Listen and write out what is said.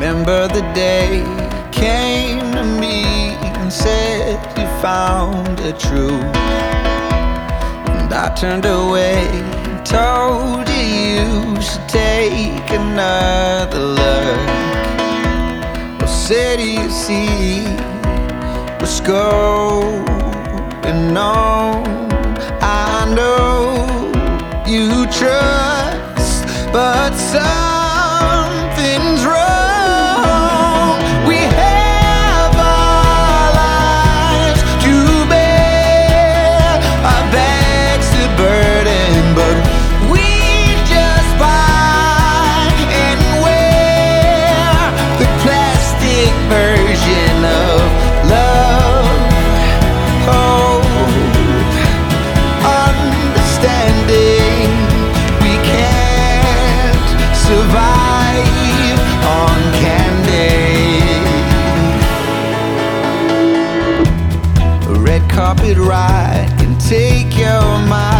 remember the day you came to me and said you found a truth. And I turned away told you you should take another look. Well, said you see what's going on. I know you trust, but something's And ride can take your mind.